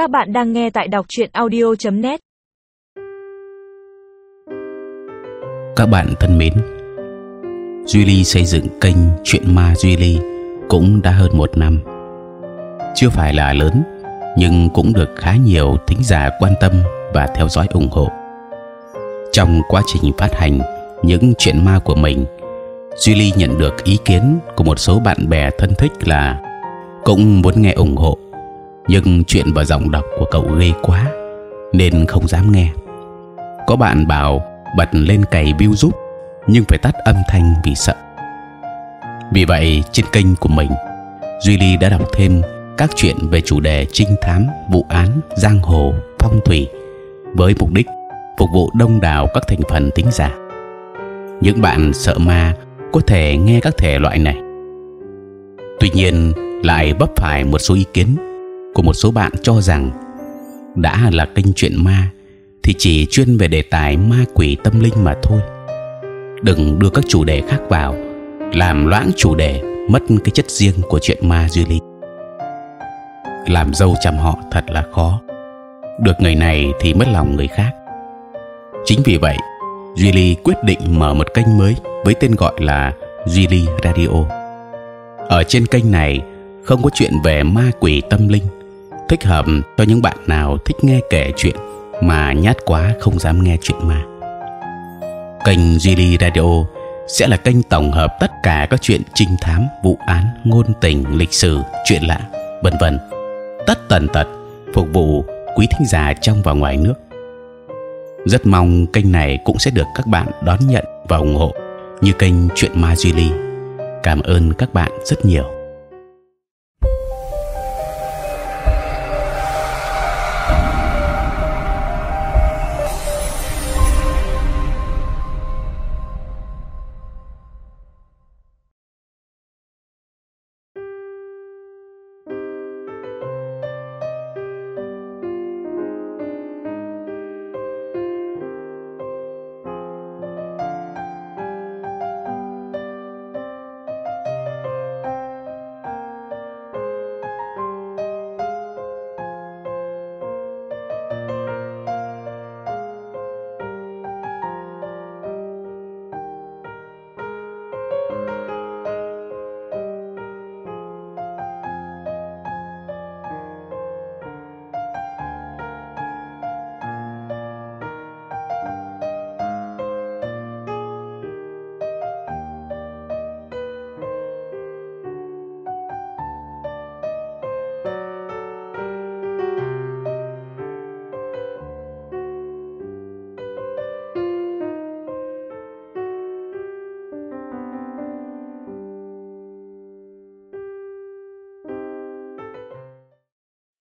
Các bạn đang nghe tại đọc chuyện audio.net Các bạn thân mến, Duy Ly xây dựng kênh Chuyện Ma Duy Ly cũng đã hơn một năm. Chưa phải là lớn, nhưng cũng được khá nhiều thính giả quan tâm và theo dõi ủng hộ. Trong quá trình phát hành những chuyện ma của mình, Duy Ly nhận được ý kiến của một số bạn bè thân thích là cũng muốn nghe ủng hộ, nhưng chuyện và giọng đọc của cậu ghê quá nên không dám nghe. Có bạn bảo bật lên cày view giúp, nhưng phải tắt âm thanh vì sợ. Vì vậy trên kênh của mình, Duy Ly đã đọc thêm các chuyện về chủ đề trinh thám, vụ án, giang hồ, phong thủy với mục đích phục vụ đông đảo các thành phần tính giả. Những bạn sợ ma có thể nghe các thể loại này. Tuy nhiên lại vấp phải một số ý kiến của một số bạn cho rằng đã là kênh chuyện ma thì chỉ chuyên về đề tài ma quỷ tâm linh mà thôi. Đừng đưa các chủ đề khác vào, làm loãng chủ đề, mất cái chất riêng của chuyện ma duy. Làm dâu chăm họ thật là khó. Được người này thì mất lòng người khác. Chính vì vậy, Duy Ly quyết định mở một kênh mới với tên gọi là Duy Ly Radio. Ở trên kênh này không có chuyện về ma quỷ tâm linh, thích hợp cho những bạn nào thích nghe kể chuyện mà nhát quá không dám nghe chuyện ma. Kênh Duy Radio sẽ là kênh tổng hợp tất cả các chuyện trinh thám, vụ án, ngôn tình, lịch sử, chuyện lạ, vân vân, tất tần tật phục vụ quý thính giả trong và ngoài nước. Rất mong kênh này cũng sẽ được các bạn đón nhận và ủng hộ như kênh chuyện ma Duy Cảm ơn các bạn rất nhiều.